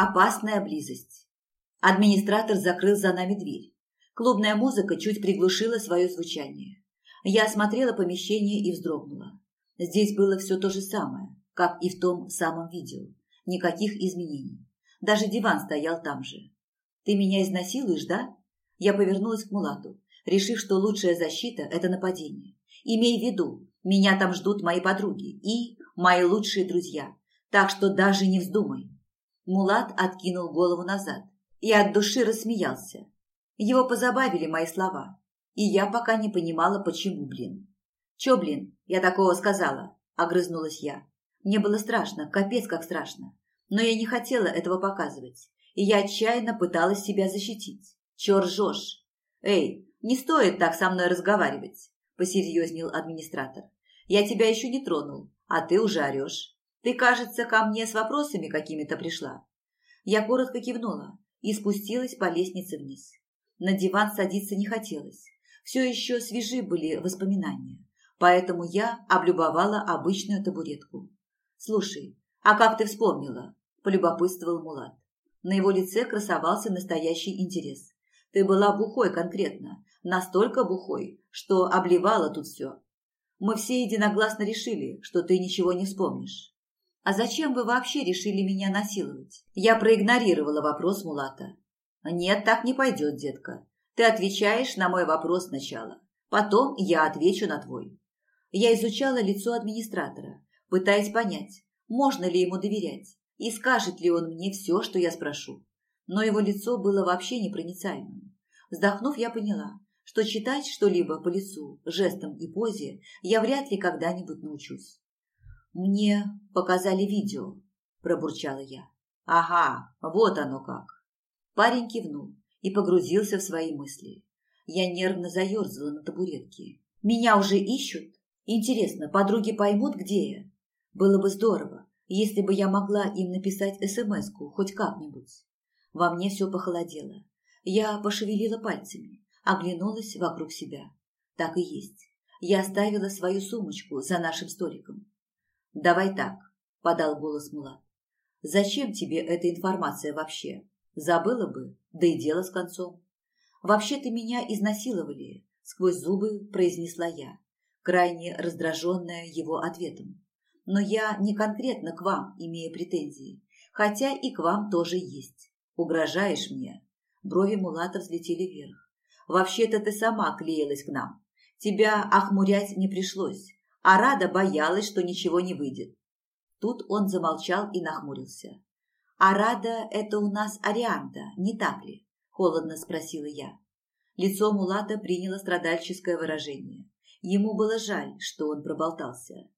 Опасная близость. Администратор закрыл за нами дверь. Клубная музыка чуть приглушила свое звучание. Я осмотрела помещение и вздрогнула. Здесь было все то же самое, как и в том самом видео. Никаких изменений. Даже диван стоял там же. «Ты меня изнасилуешь, да?» Я повернулась к Мулату, решив, что лучшая защита – это нападение. «Имей в виду, меня там ждут мои подруги и мои лучшие друзья, так что даже не вздумай». Мулат откинул голову назад и от души рассмеялся. Его позабавили мои слова, и я пока не понимала, почему, блин. «Чё, блин, я такого сказала?» – огрызнулась я. Мне было страшно, капец как страшно. Но я не хотела этого показывать, и я отчаянно пыталась себя защитить. «Чё ржёшь?» «Эй, не стоит так со мной разговаривать», – посерьезнел администратор. «Я тебя еще не тронул, а ты уже орешь. Ты, кажется, ко мне с вопросами какими-то пришла». Я коротко кивнула и спустилась по лестнице вниз. На диван садиться не хотелось. Все еще свежи были воспоминания, поэтому я облюбовала обычную табуретку. «Слушай, а как ты вспомнила?» – полюбопытствовал Мулат. На его лице красовался настоящий интерес. «Ты была бухой конкретно, настолько бухой, что обливала тут все. Мы все единогласно решили, что ты ничего не вспомнишь. А зачем вы вообще решили меня насиловать? Я проигнорировала вопрос Мулата. Нет, так не пойдет, детка. Ты отвечаешь на мой вопрос сначала. Потом я отвечу на твой. Я изучала лицо администратора, пытаясь понять, можно ли ему доверять и скажет ли он мне все, что я спрошу. Но его лицо было вообще непроницаемым. Вздохнув, я поняла, что читать что-либо по лицу, жестам и позе я вряд ли когда-нибудь научусь. «Мне показали видео», – пробурчала я. «Ага, вот оно как». Парень кивнул и погрузился в свои мысли. Я нервно заерзала на табуретке. «Меня уже ищут? Интересно, подруги поймут, где я? Было бы здорово, если бы я могла им написать СМС-ку хоть как-нибудь». Во мне все похолодело. Я пошевелила пальцами, оглянулась вокруг себя. Так и есть. Я оставила свою сумочку за нашим столиком. «Давай так», – подал голос Мулат. «Зачем тебе эта информация вообще? Забыла бы, да и дело с концом». «Вообще-то меня изнасиловали», – сквозь зубы произнесла я, крайне раздраженная его ответом. «Но я не конкретно к вам имею претензии, хотя и к вам тоже есть. Угрожаешь мне?» Брови Мулата взлетели вверх. Вообще-то ты сама клеилась к нам. Тебя охмурять не пришлось, а Рада боялась, что ничего не выйдет. Тут он замолчал и нахмурился. «А Рада – это у нас Арианта, не так ли?» – холодно спросила я. Лицо Мулата приняло страдальческое выражение. Ему было жаль, что он проболтался.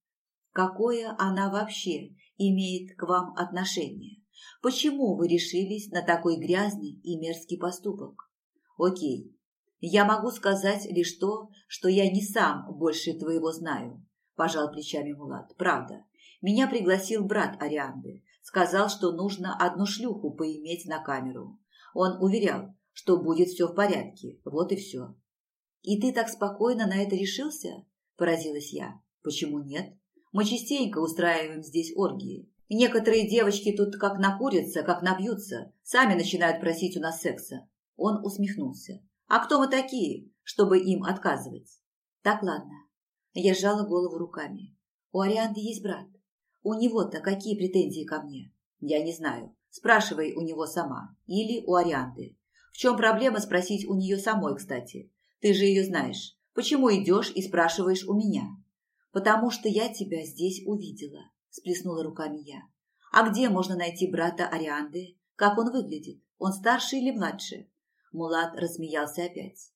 «Какое она вообще имеет к вам отношение? Почему вы решились на такой грязный и мерзкий поступок?» «Окей, я могу сказать лишь то, что я не сам больше твоего знаю, пожал плечами Мулат. Правда. Меня пригласил брат Арианды. Сказал, что нужно одну шлюху поиметь на камеру. Он уверял, что будет все в порядке. Вот и все. И ты так спокойно на это решился? Поразилась я. Почему нет? Мы частенько устраиваем здесь оргии. Некоторые девочки тут как накурятся, как напьются, сами начинают просить у нас секса. Он усмехнулся. А кто мы такие, чтобы им отказывать? Так, ладно. Я сжала голову руками. У Арианды есть брат. У него-то какие претензии ко мне? Я не знаю. Спрашивай у него сама. Или у Арианды. В чем проблема спросить у нее самой, кстати? Ты же ее знаешь. Почему идешь и спрашиваешь у меня? Потому что я тебя здесь увидела, сплеснула руками я. А где можно найти брата Арианды? Как он выглядит? Он старше или младше? Мулат рассмеялся опять.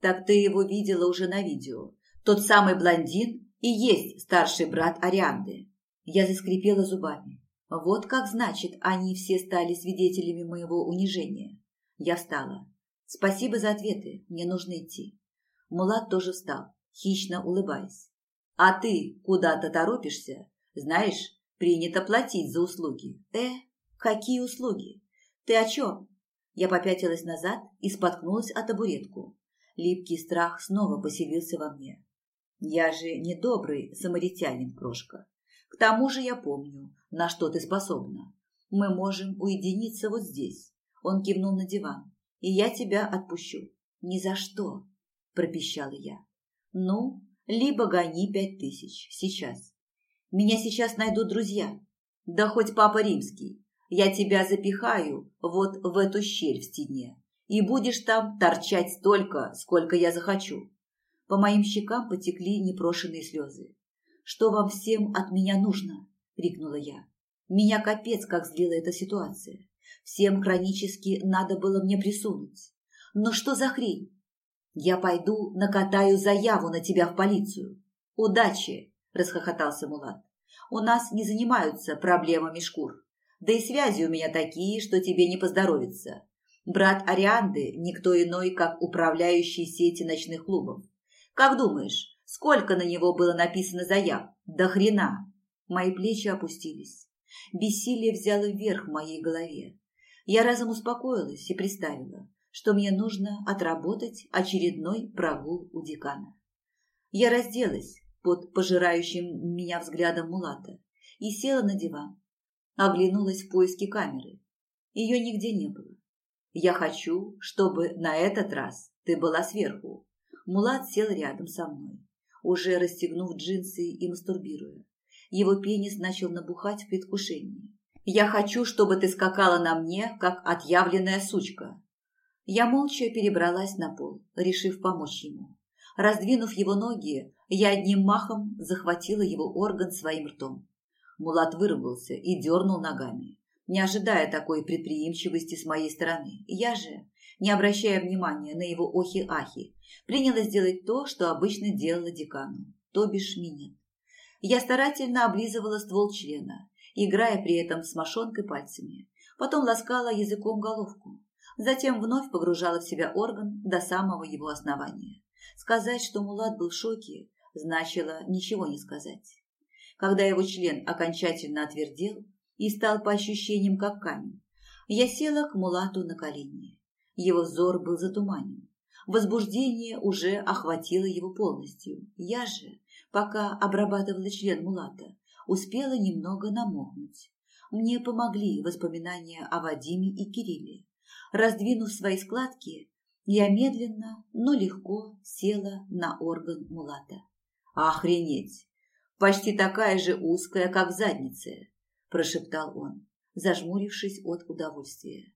«Так ты его видела уже на видео. Тот самый блондин и есть старший брат Арианды». Я заскрипела зубами. Вот как значит, они все стали свидетелями моего унижения. Я встала. Спасибо за ответы, мне нужно идти. Мулат тоже встал, хищно улыбаясь. А ты куда-то торопишься? Знаешь, принято платить за услуги. Э, какие услуги? Ты о чем? Я попятилась назад и споткнулась о табуретку. Липкий страх снова поселился во мне. Я же не добрый самаритянин, крошка. К тому же я помню, на что ты способна. Мы можем уединиться вот здесь. Он кивнул на диван. И я тебя отпущу. Ни за что, пропищала я. Ну, либо гони пять тысяч. Сейчас. Меня сейчас найдут друзья. Да хоть папа римский. Я тебя запихаю вот в эту щель в стене. И будешь там торчать столько, сколько я захочу. По моим щекам потекли непрошенные слезы. «Что вам всем от меня нужно?» – крикнула я. Меня капец как злила эта ситуация. Всем хронически надо было мне присунуть. Но что за хрень? Я пойду накатаю заяву на тебя в полицию. Удачи, расхохотался Мулат. У нас не занимаются проблемами шкур. Да и связи у меня такие, что тебе не поздоровится. Брат Арианды никто иной, как управляющий сети ночных клубов. Как думаешь, сколько на него было написано заяв? До хрена. Мои плечи опустились. Бессилие взяло вверх в моей голове. Я разом успокоилась и представила, что мне нужно отработать очередной прогул у декана. Я разделась под пожирающим меня взглядом Мулата и села на диван. Оглянулась в поиске камеры. Ее нигде не было. Я хочу, чтобы на этот раз ты была сверху. Мулат сел рядом со мной, уже расстегнув джинсы и мастурбируя. Его пенис начал набухать в предвкушении. «Я хочу, чтобы ты скакала на мне, как отъявленная сучка». Я молча перебралась на пол, решив помочь ему. Раздвинув его ноги, я одним махом захватила его орган своим ртом. Мулат выругался и дернул ногами, не ожидая такой предприимчивости с моей стороны. Я же, не обращая внимания на его охи-ахи, принялась делать то, что обычно делала декану, то бишь минет. Я старательно облизывала ствол члена, играя при этом с мошонкой пальцами. Потом ласкала языком головку. Затем вновь погружала в себя орган до самого его основания. Сказать, что Мулат был в шоке, значило ничего не сказать. Когда его член окончательно отвердел и стал по ощущениям как камень, я села к Мулату на колени. Его взор был затуманен. Возбуждение уже охватило его полностью. Я же пока обрабатывала член Мулата, успела немного намокнуть. Мне помогли воспоминания о Вадиме и Кирилле. Раздвинув свои складки, я медленно, но легко села на орган Мулата. «Охренеть! Почти такая же узкая, как в заднице!» – прошептал он, зажмурившись от удовольствия.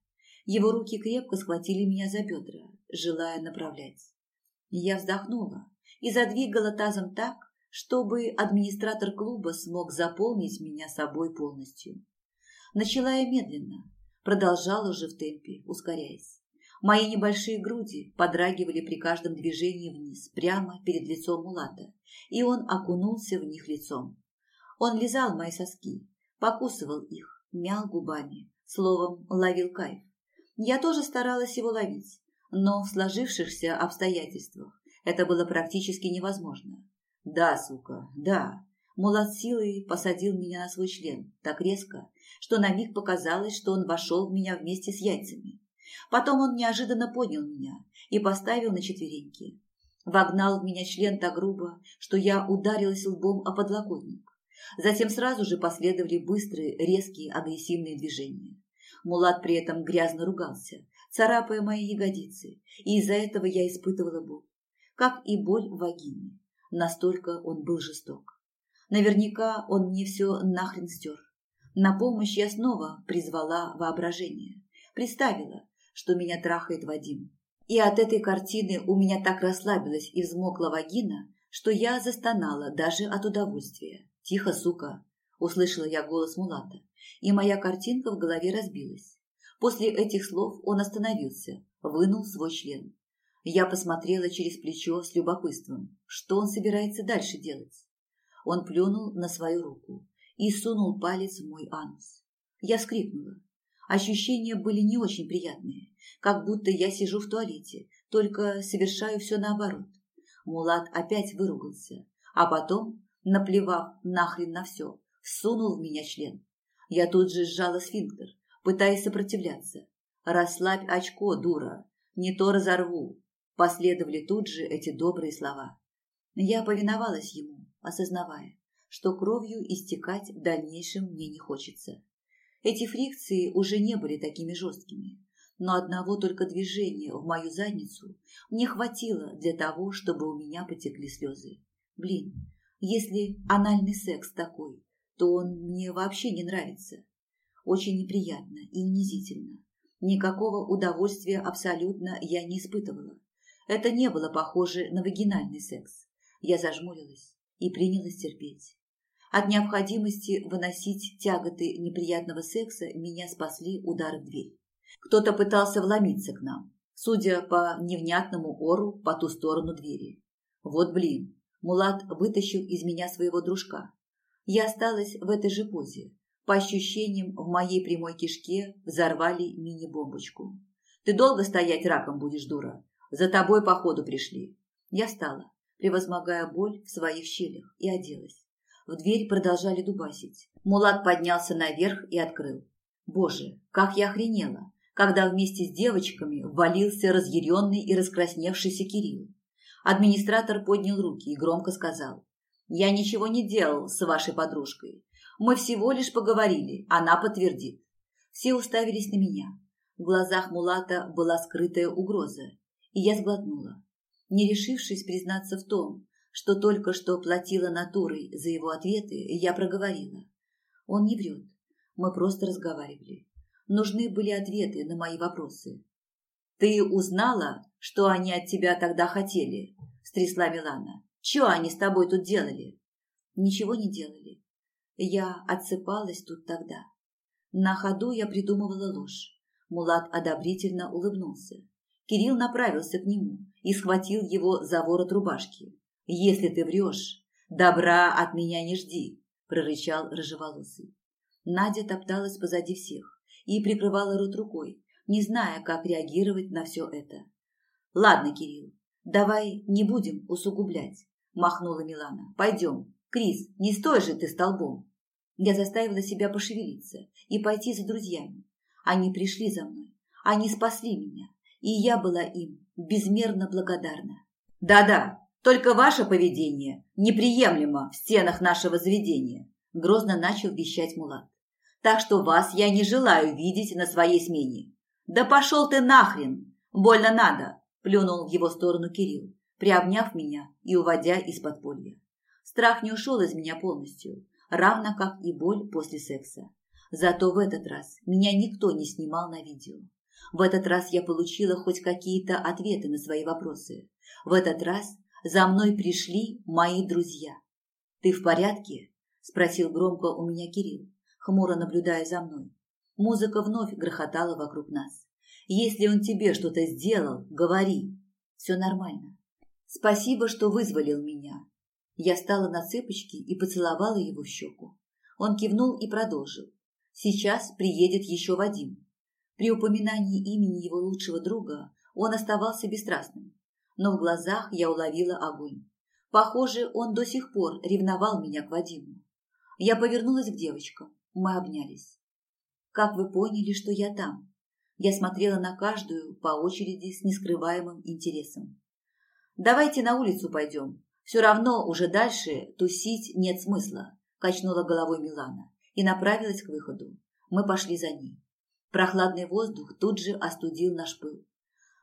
Его руки крепко схватили меня за бедра, желая направлять. Я вздохнула и задвигала тазом так, чтобы администратор клуба смог заполнить меня собой полностью. Начала я медленно, продолжала уже в темпе, ускоряясь. Мои небольшие груди подрагивали при каждом движении вниз, прямо перед лицом Мулата, и он окунулся в них лицом. Он лизал мои соски, покусывал их, мял губами, словом, ловил кайф. Я тоже старалась его ловить, но в сложившихся обстоятельствах это было практически невозможно. Да, сука, да. Мулат силой посадил меня на свой член так резко, что на миг показалось, что он вошел в меня вместе с яйцами. Потом он неожиданно поднял меня и поставил на четвереньки. Вогнал в меня член так грубо, что я ударилась лбом о подлокотник. Затем сразу же последовали быстрые, резкие, агрессивные движения. Мулат при этом грязно ругался, царапая мои ягодицы, и из-за этого я испытывала боль, как и боль в вагине. Настолько он был жесток. Наверняка он мне все нахрен стер. На помощь я снова призвала воображение. Представила, что меня трахает Вадим. И от этой картины у меня так расслабилась и взмокла вагина, что я застонала даже от удовольствия. «Тихо, сука!» – услышала я голос Мулата, и моя картинка в голове разбилась. После этих слов он остановился, вынул свой член. Я посмотрела через плечо с любопытством, что он собирается дальше делать. Он плюнул на свою руку и сунул палец в мой анус. Я скрикнула. Ощущения были не очень приятные, как будто я сижу в туалете, только совершаю все наоборот. Мулат опять выругался, а потом, наплевав нахрен на все, всунул в меня член. Я тут же сжала сфинктер, пытаясь сопротивляться. «Расслабь очко, дура, не то разорву», Последовали тут же эти добрые слова. Я повиновалась ему, осознавая, что кровью истекать в дальнейшем мне не хочется. Эти фрикции уже не были такими жесткими, но одного только движения в мою задницу мне хватило для того, чтобы у меня потекли слезы. Блин, если анальный секс такой, то он мне вообще не нравится. Очень неприятно и унизительно. Никакого удовольствия абсолютно я не испытывала. Это не было похоже на вагинальный секс. Я зажмурилась и принялась терпеть. От необходимости выносить тяготы неприятного секса меня спасли удары в дверь. Кто-то пытался вломиться к нам, судя по невнятному ору по ту сторону двери. Вот блин, Мулат вытащил из меня своего дружка. Я осталась в этой же позе. По ощущениям, в моей прямой кишке взорвали мини-бомбочку. «Ты долго стоять раком будешь, дура? За тобой, походу, пришли». Я встала, превозмогая боль в своих щелях, и оделась. В дверь продолжали дубасить. Мулат поднялся наверх и открыл. Боже, как я охренела, когда вместе с девочками ввалился разъяренный и раскрасневшийся Кирилл. Администратор поднял руки и громко сказал. «Я ничего не делал с вашей подружкой. Мы всего лишь поговорили, она подтвердит». Все уставились на меня. В глазах Мулата была скрытая угроза, и я сглотнула, не решившись признаться в том, что только что платила натурой за его ответы, я проговорила. Он не врет. Мы просто разговаривали. Нужны были ответы на мои вопросы. «Ты узнала, что они от тебя тогда хотели?» – стрясла Милана. «Чего они с тобой тут делали?» «Ничего не делали. Я отсыпалась тут тогда. На ходу я придумывала ложь. Мулат одобрительно улыбнулся. Кирилл направился к нему и схватил его за ворот рубашки. «Если ты врешь, добра от меня не жди», – прорычал рыжеволосый. Надя топталась позади всех и прикрывала рот рукой, не зная, как реагировать на все это. «Ладно, Кирилл, давай не будем усугублять», – махнула Милана. «Пойдем. Крис, не стой же ты столбом». Я заставила себя пошевелиться и пойти за друзьями. Они пришли за мной, они спасли меня, и я была им безмерно благодарна. «Да-да, только ваше поведение неприемлемо в стенах нашего заведения», грозно начал вещать Мулат. «Так что вас я не желаю видеть на своей смене». «Да пошел ты нахрен! Больно надо!» Плюнул в его сторону Кирилл, приобняв меня и уводя из подполья. Страх не ушел из меня полностью, равно как и боль после секса. Зато в этот раз меня никто не снимал на видео. В этот раз я получила хоть какие-то ответы на свои вопросы. В этот раз за мной пришли мои друзья. «Ты в порядке?» – спросил громко у меня Кирилл, хмуро наблюдая за мной. Музыка вновь грохотала вокруг нас. «Если он тебе что-то сделал, говори. Все нормально. Спасибо, что вызволил меня». Я стала на цыпочки и поцеловала его в щеку. Он кивнул и продолжил. «Сейчас приедет еще Вадим». При упоминании имени его лучшего друга он оставался бесстрастным но в глазах я уловила огонь. Похоже, он до сих пор ревновал меня к Вадиму. Я повернулась к девочкам. Мы обнялись. «Как вы поняли, что я там?» Я смотрела на каждую по очереди с нескрываемым интересом. «Давайте на улицу пойдем. Все равно уже дальше тусить нет смысла», – качнула головой Милана и направилась к выходу. Мы пошли за ней. Прохладный воздух тут же остудил наш пыл.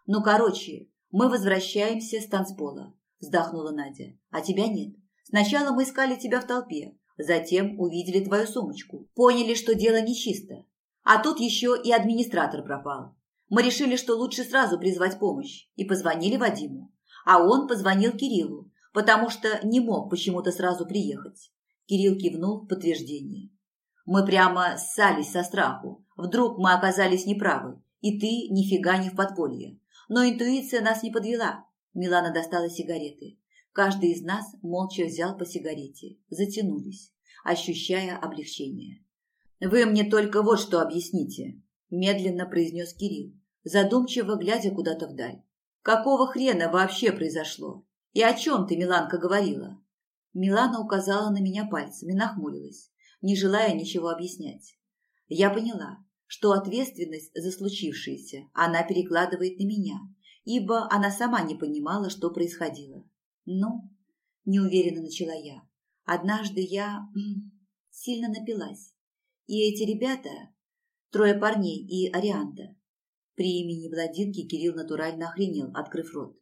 «Ну, короче, «Мы возвращаемся с танцпола», – вздохнула Надя. «А тебя нет. Сначала мы искали тебя в толпе, затем увидели твою сумочку, поняли, что дело нечисто. А тут еще и администратор пропал. Мы решили, что лучше сразу призвать помощь, и позвонили Вадиму. А он позвонил Кириллу, потому что не мог почему-то сразу приехать. Кирилл кивнул в подтверждение. Мы прямо ссались со страху. Вдруг мы оказались неправы, и ты нифига не в подполье. Но интуиция нас не подвела. Милана достала сигареты. Каждый из нас молча взял по сигарете. Затянулись, ощущая облегчение. «Вы мне только вот что объясните», – медленно произнес Кирилл, задумчиво глядя куда-то вдаль. «Какого хрена вообще произошло? И о чем ты, Миланка, говорила?» Милана указала на меня пальцем и нахмурилась, не желая ничего объяснять. Я поняла, что ответственность за случившееся она перекладывает на меня, ибо она сама не понимала, что происходило. «Ну?» – неуверенно начала я. «Однажды я сильно напилась, и эти ребята, Трое парней и Арианда. При имени Владинки Кирилл натурально охренел, открыв рот.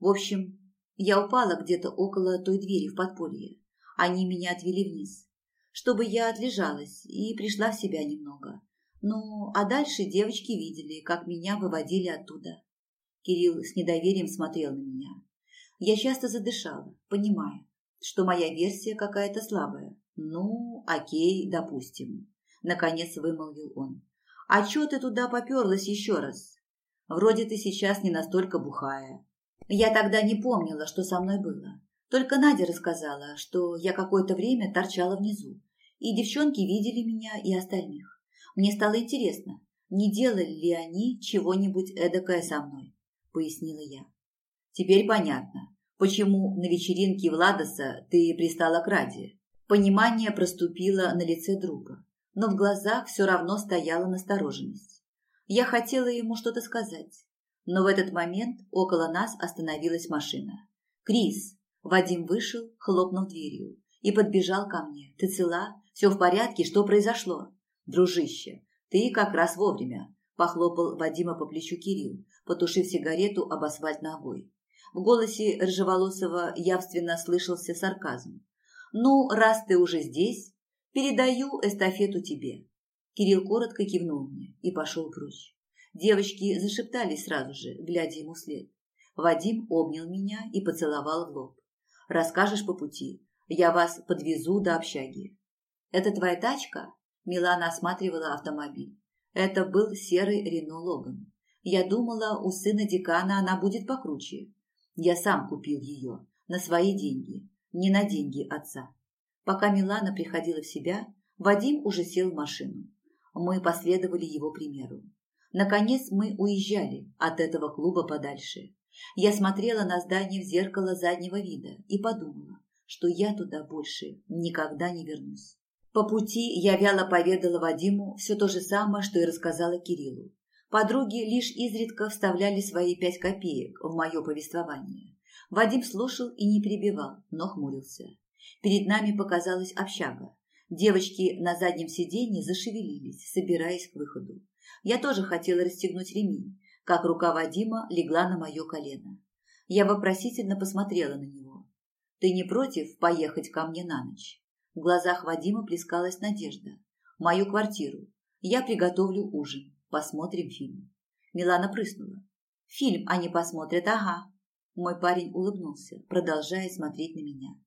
В общем, я упала где-то около той двери в подполье. Они меня отвели вниз, чтобы я отлежалась и пришла в себя немного. Ну, а дальше девочки видели, как меня выводили оттуда. Кирилл с недоверием смотрел на меня. Я часто задышала, понимая, что моя версия какая-то слабая. Ну, окей, допустим. Наконец вымолвил он. А чё ты туда попёрлась еще раз? Вроде ты сейчас не настолько бухая. Я тогда не помнила, что со мной было. Только Надя рассказала, что я какое-то время торчала внизу, и девчонки видели меня и остальных. Мне стало интересно, не делали ли они чего-нибудь эдакое со мной, пояснила я. Теперь понятно, почему на вечеринке Владоса ты пристала к Раде. Понимание проступило на лице друга но в глазах все равно стояла настороженность. Я хотела ему что-то сказать, но в этот момент около нас остановилась машина. «Крис!» Вадим вышел, хлопнув дверью, и подбежал ко мне. «Ты цела? Все в порядке? Что произошло?» «Дружище, ты как раз вовремя», – похлопал Вадима по плечу Кирилл, потушив сигарету об асфальт ногой. В голосе Ржеволосова явственно слышался сарказм. «Ну, раз ты уже здесь, Передаю эстафету тебе. Кирилл коротко кивнул мне и пошел прочь. Девочки зашептались сразу же, глядя ему вслед. Вадим обнял меня и поцеловал в лоб. «Расскажешь по пути. Я вас подвезу до общаги». «Это твоя тачка?» Милана осматривала автомобиль. Это был серый Рено Логан. Я думала, у сына декана она будет покруче. Я сам купил ее, на свои деньги, не на деньги отца. Пока Милана приходила в себя, Вадим уже сел в машину. Мы последовали его примеру. Наконец мы уезжали от этого клуба подальше. Я смотрела на здание в зеркало заднего вида и подумала, что я туда больше никогда не вернусь. По пути я вяло поведала Вадиму все то же самое, что и рассказала Кириллу. Подруги лишь изредка вставляли свои пять копеек в мое повествование. Вадим слушал и не перебивал, но хмурился. Перед нами показалась общага. Девочки на заднем сиденье зашевелились, собираясь к выходу. Я тоже хотела расстегнуть ремень, как рука Вадима легла на мое колено. Я вопросительно посмотрела на него. «Ты не против поехать ко мне на ночь?» В глазах Вадима плескалась надежда. «Мою квартиру. Я приготовлю ужин. Посмотрим фильм». Милана прыснула. «Фильм они посмотрят, ага». Мой парень улыбнулся, продолжая смотреть на меня.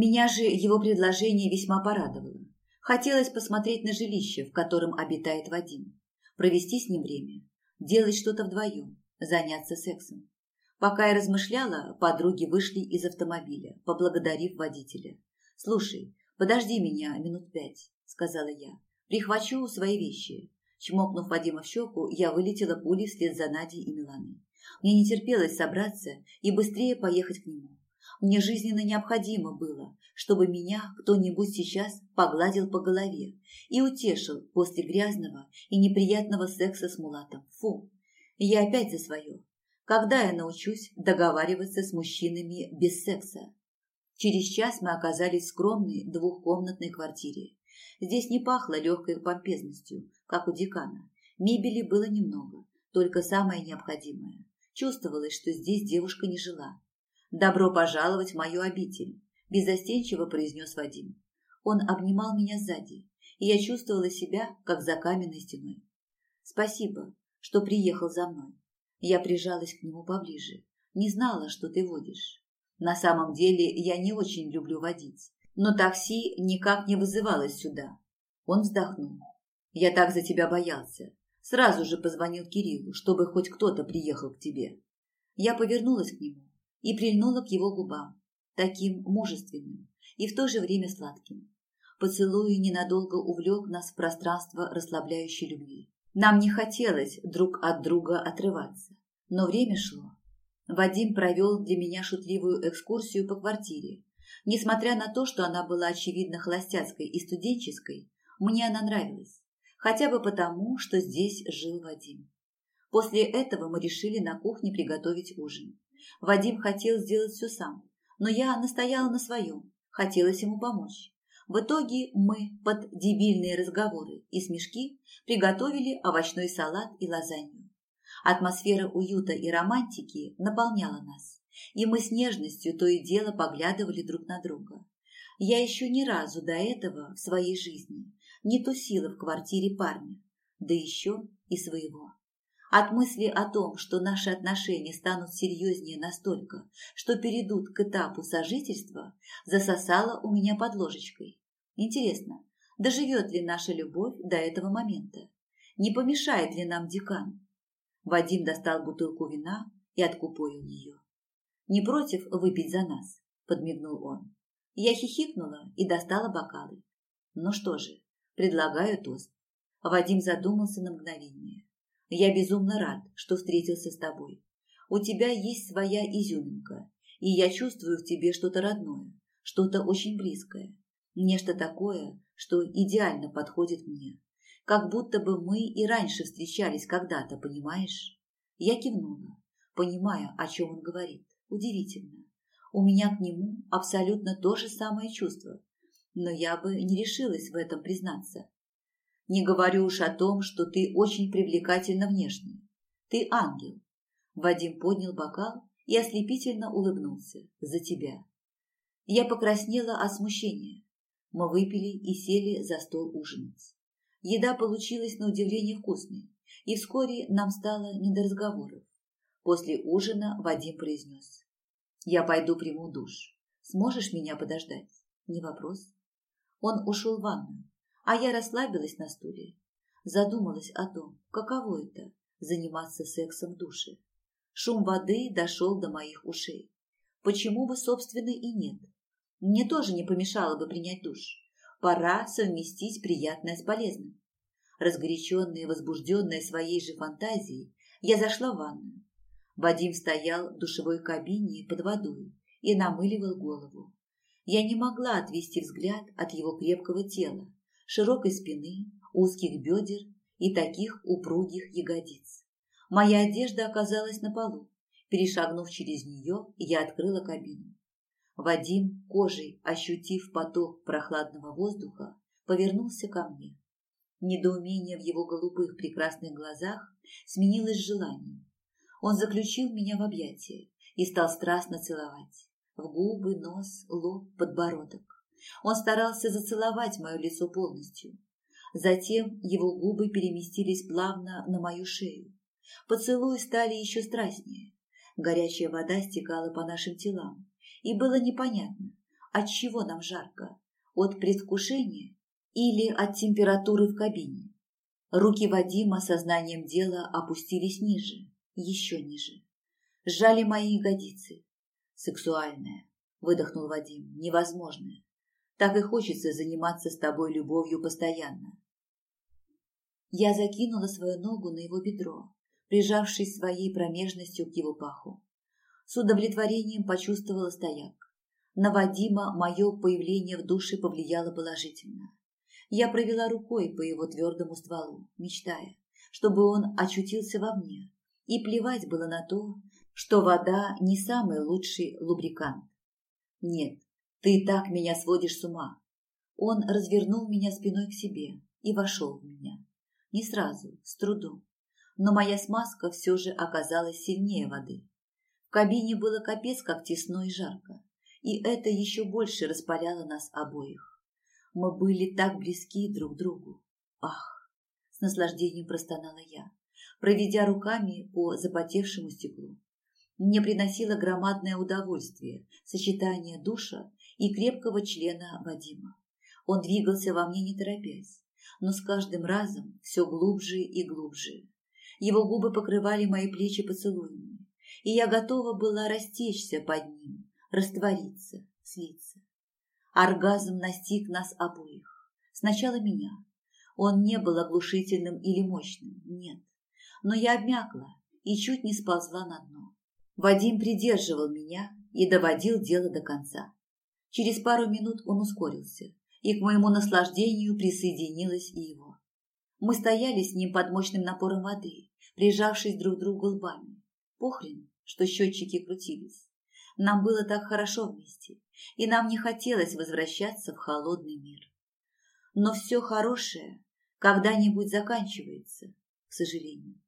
Меня же его предложение весьма порадовало. Хотелось посмотреть на жилище, в котором обитает Вадим, провести с ним время, делать что-то вдвоем, заняться сексом. Пока я размышляла, подруги вышли из автомобиля, поблагодарив водителя. «Слушай, подожди меня минут пять», — сказала я. «Прихвачу свои вещи». Чмокнув Вадима в щеку, я вылетела пулей вслед за Надей и Миланой. Мне не терпелось собраться и быстрее поехать к нему. Мне жизненно необходимо было, чтобы меня кто-нибудь сейчас погладил по голове и утешил после грязного и неприятного секса с Мулатом. Фу, я опять за свое. Когда я научусь договариваться с мужчинами без секса? Через час мы оказались в скромной двухкомнатной квартире. Здесь не пахло легкой помпезностью, как у декана. Мебели было немного, только самое необходимое. Чувствовалось, что здесь девушка не жила. «Добро пожаловать в мою обитель», – беззастенчиво произнес Вадим. Он обнимал меня сзади, и я чувствовала себя, как за каменной стеной. «Спасибо, что приехал за мной». Я прижалась к нему поближе. Не знала, что ты водишь. На самом деле я не очень люблю водить, но такси никак не вызывалось сюда. Он вздохнул. Я так за тебя боялся. Сразу же позвонил Кириллу, чтобы хоть кто-то приехал к тебе. Я повернулась к нему и прильнула к его губам, таким мужественным и в то же время сладким. Поцелуй ненадолго увлек нас в пространство расслабляющей любви. Нам не хотелось друг от друга отрываться, но время шло. Вадим провел для меня шутливую экскурсию по квартире. Несмотря на то, что она была очевидно холостяцкой и студенческой, мне она нравилась, хотя бы потому, что здесь жил Вадим. После этого мы решили на кухне приготовить ужин. Вадим хотел сделать все сам, но я настояла на своем, хотелось ему помочь. В итоге мы под дебильные разговоры и смешки приготовили овощной салат и лазанью. Атмосфера уюта и романтики наполняла нас, и мы с нежностью то и дело поглядывали друг на друга. Я еще ни разу до этого в своей жизни не тусила в квартире парня, да еще и своего. От мысли о том, что наши отношения станут серьезнее настолько, что перейдут к этапу сожительства, засосало у меня под ложечкой. Интересно, доживет ли наша любовь до этого момента? Не помешает ли нам декан? Вадим достал бутылку вина и откупорил ее. «Не против выпить за нас?» – подмигнул он. Я хихикнула и достала бокалы. «Ну что же, предлагаю тост». Вадим задумался на мгновение. Я безумно рад, что встретился с тобой. У тебя есть своя изюминка, и я чувствую в тебе что-то родное, что-то очень близкое, нечто такое, что идеально подходит мне. Как будто бы мы и раньше встречались когда-то, понимаешь? Я кивнула, понимая, о чем он говорит. Удивительно. У меня к нему абсолютно то же самое чувство, но я бы не решилась в этом признаться. Не говорю уж о том, что ты очень привлекательна внешне. Ты ангел. Вадим поднял бокал и ослепительно улыбнулся. За тебя. Я покраснела от смущения. Мы выпили и сели за стол ужинать. Еда получилась на удивление вкусной, и вскоре нам стало не до разговоров. После ужина Вадим произнес. «Я пойду приму душ. Сможешь меня подождать?» «Не вопрос». Он ушел в ванную, а я расслабилась на стуле. Задумалась о том, каково это – заниматься сексом в душе. Шум воды дошел до моих ушей. Почему бы, собственно, и нет? Мне тоже не помешало бы принять душ. Пора совместить приятное с полезным. Разгоряченная и возбужденная своей же фантазией, я зашла в ванную. Вадим стоял в душевой кабине под водой и намыливал голову. Я не могла отвести взгляд от его крепкого тела, широкой спины, узких бедер и таких упругих ягодиц. Моя одежда оказалась на полу. Перешагнув через нее, я открыла кабину. Вадим, кожей ощутив поток прохладного воздуха, повернулся ко мне. Недоумение в его голубых прекрасных глазах сменилось желанием. Он заключил меня в объятия и стал страстно целовать. В губы, нос, лоб, подбородок. Он старался зацеловать мое лицо полностью. Затем его губы переместились плавно на мою шею. Поцелуи стали еще страстнее. Горячая вода стекала по нашим телам, и было непонятно, от чего нам жарко, от предвкушения или от температуры в кабине. Руки Вадима сознанием дела опустились ниже, еще ниже. Сжали мои ягодицы. Сексуальное, выдохнул Вадим, невозможное. Так и хочется заниматься с тобой любовью постоянно. Я закинула свою ногу на его бедро, прижавшись своей промежностью к его паху. С удовлетворением почувствовала стояк. На Вадима мое появление в душе повлияло положительно. Я провела рукой по его твердому стволу, мечтая, чтобы он очутился во мне. И плевать было на то, что вода не самый лучший лубрикант. Нет, ты так меня сводишь с ума. Он развернул меня спиной к себе и вошел в меня. Не сразу, с трудом. Но моя смазка все же оказалась сильнее воды. В кабине было капец как тесно и жарко, и это еще больше распаляло нас обоих. Мы были так близки друг к другу. Ах! С наслаждением простонала я, проведя руками по запотевшему стеклу. Мне приносило громадное удовольствие сочетание душа и крепкого члена Вадима. Он двигался во мне не торопясь, но с каждым разом все глубже и глубже. Его губы покрывали мои плечи поцелуями, и я готова была растечься под ним, раствориться, слиться. Оргазм настиг нас обоих. Сначала меня. Он не был оглушительным или мощным, нет. Но я обмякла и чуть не сползла на дно. Вадим придерживал меня и доводил дело до конца. Через пару минут он ускорился, и к моему наслаждению присоединилась и его. Мы стояли с ним под мощным напором воды, прижавшись друг к другу лбами. Похрен, что счетчики крутились. Нам было так хорошо вместе, и нам не хотелось возвращаться в холодный мир. Но все хорошее когда-нибудь заканчивается, к сожалению.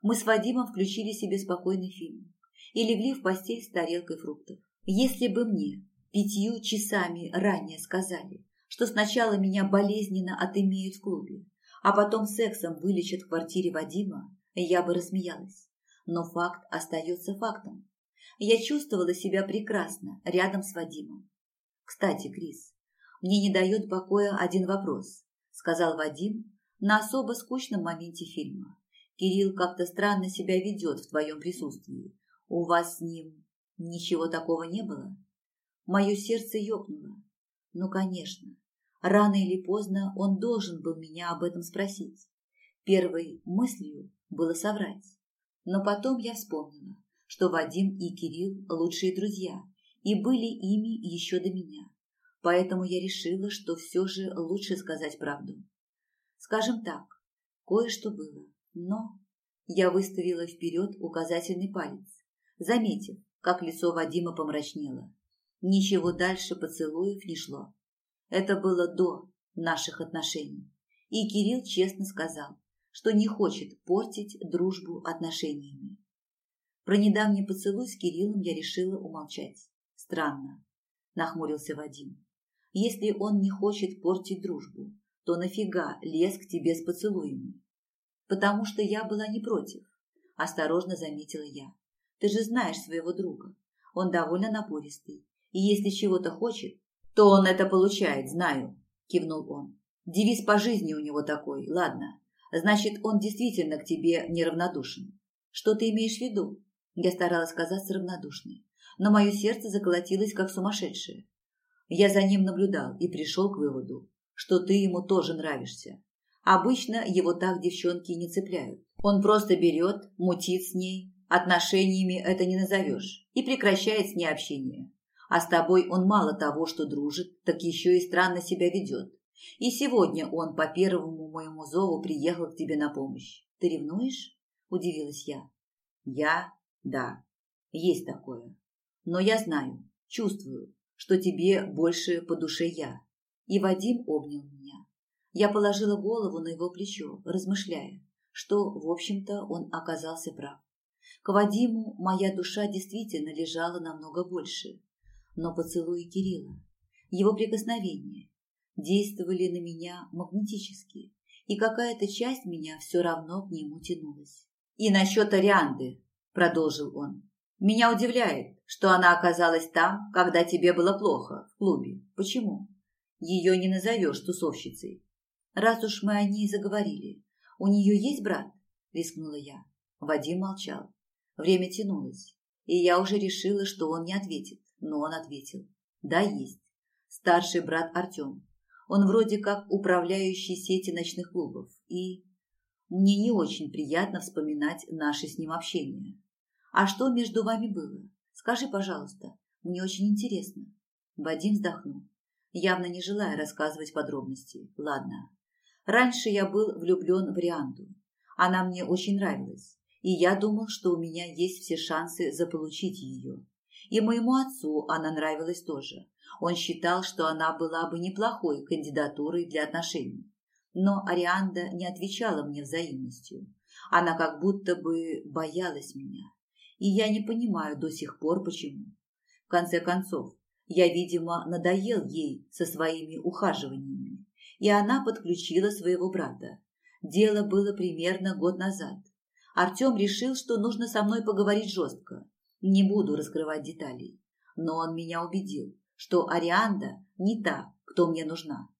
Мы с Вадимом включили себе спокойный фильм и легли в постель с тарелкой фруктов. Если бы мне пятью часами ранее сказали, что сначала меня болезненно отымеют в клубе, а потом сексом вылечат в квартире Вадима, я бы рассмеялась. Но факт остается фактом. Я чувствовала себя прекрасно рядом с Вадимом. Кстати, Крис, мне не дает покоя один вопрос, сказал Вадим на особо скучном моменте фильма. Кирилл как-то странно себя ведет в твоем присутствии. У вас с ним ничего такого не было? Мое сердце ёкнуло. Ну, конечно. Рано или поздно он должен был меня об этом спросить. Первой мыслью было соврать. Но потом я вспомнила, что Вадим и Кирилл – лучшие друзья и были ими еще до меня. Поэтому я решила, что все же лучше сказать правду. Скажем так, кое-что было, но я выставила вперед указательный палец, заметив, как лицо Вадима помрачнело. Ничего дальше поцелуев не шло. Это было до наших отношений. И Кирилл честно сказал, что не хочет портить дружбу отношениями. Про недавний поцелуй с Кириллом я решила умолчать. Странно, нахмурился Вадим. Если он не хочет портить дружбу, то нафига лез к тебе с поцелуями? Потому что я была не против, осторожно заметила я. Ты же знаешь своего друга. Он довольно напористый. И если чего-то хочет, то он это получает, знаю, кивнул он. Девиз по жизни у него такой. Ладно, значит, он действительно к тебе неравнодушен. Что ты имеешь в виду? Я старалась казаться равнодушной, но мое сердце заколотилось, как сумасшедшее. Я за ним наблюдал и пришел к выводу, что ты ему тоже нравишься. Обычно его так девчонки не цепляют. Он просто берет, мутит с ней, отношениями это не назовешь, и прекращает с ней общение. А с тобой он мало того, что дружит, так еще и странно себя ведет. И сегодня он по первому моему зову приехал к тебе на помощь. Ты ревнуешь? Удивилась я. Я? Да. Есть такое. Но я знаю, чувствую, что тебе больше по душе я. И Вадим обнял меня. Я положила голову на его плечо, размышляя, что, в общем-то, он оказался прав. К Вадиму моя душа действительно лежала намного больше. Но поцелуи Кирилла, его прикосновения действовали на меня магнетически, и какая-то часть меня все равно к нему тянулась. «И насчет Арианды», – продолжил он, – «меня удивляет, что она оказалась там, когда тебе было плохо, в клубе. Почему? Ее не назовешь тусовщицей. Раз уж мы о ней заговорили, у нее есть брат? Рискнула я. Вадим молчал. Время тянулось, и я уже решила, что он не ответит, но он ответил. Да, есть. Старший брат Артем. Он вроде как управляющий сети ночных клубов, и мне не очень приятно вспоминать наше с ним общение. А что между вами было? Скажи, пожалуйста, мне очень интересно. Вадим вздохнул, явно не желая рассказывать подробности. Ладно, Раньше я был влюблен в Рианду. Она мне очень нравилась, и я думал, что у меня есть все шансы заполучить ее. И моему отцу она нравилась тоже. Он считал, что она была бы неплохой кандидатурой для отношений. Но Арианда не отвечала мне взаимностью. Она как будто бы боялась меня. И я не понимаю до сих пор, почему. В конце концов, я, видимо, надоел ей со своими ухаживаниями и она подключила своего брата. Дело было примерно год назад. Артем решил, что нужно со мной поговорить жестко. Не буду раскрывать деталей. Но он меня убедил, что Арианда не та, кто мне нужна.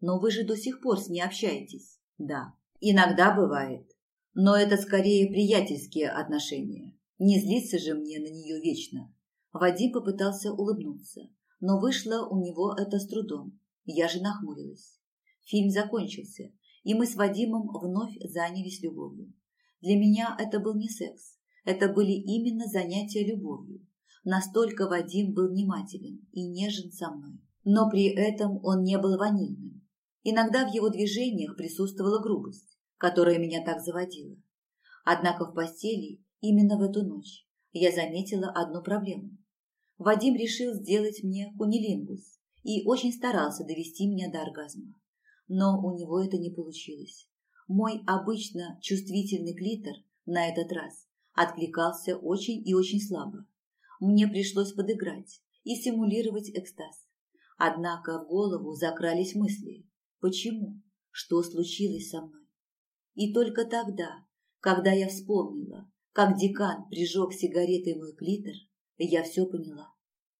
Но вы же до сих пор с ней общаетесь. Да, иногда бывает. Но это скорее приятельские отношения. Не злиться же мне на нее вечно. Вадим попытался улыбнуться, но вышло у него это с трудом. Я же нахмурилась. Фильм закончился, и мы с Вадимом вновь занялись любовью. Для меня это был не секс, это были именно занятия любовью. Настолько Вадим был внимателен и нежен со мной. Но при этом он не был ванильным. Иногда в его движениях присутствовала грубость, которая меня так заводила. Однако в постели именно в эту ночь я заметила одну проблему. Вадим решил сделать мне кунилингус и очень старался довести меня до оргазма. Но у него это не получилось. Мой обычно чувствительный клитор на этот раз откликался очень и очень слабо. Мне пришлось подыграть и симулировать экстаз. Однако в голову закрались мысли. Почему? Что случилось со мной? И только тогда, когда я вспомнила, как декан прижег сигаретой мой клитор, я все поняла.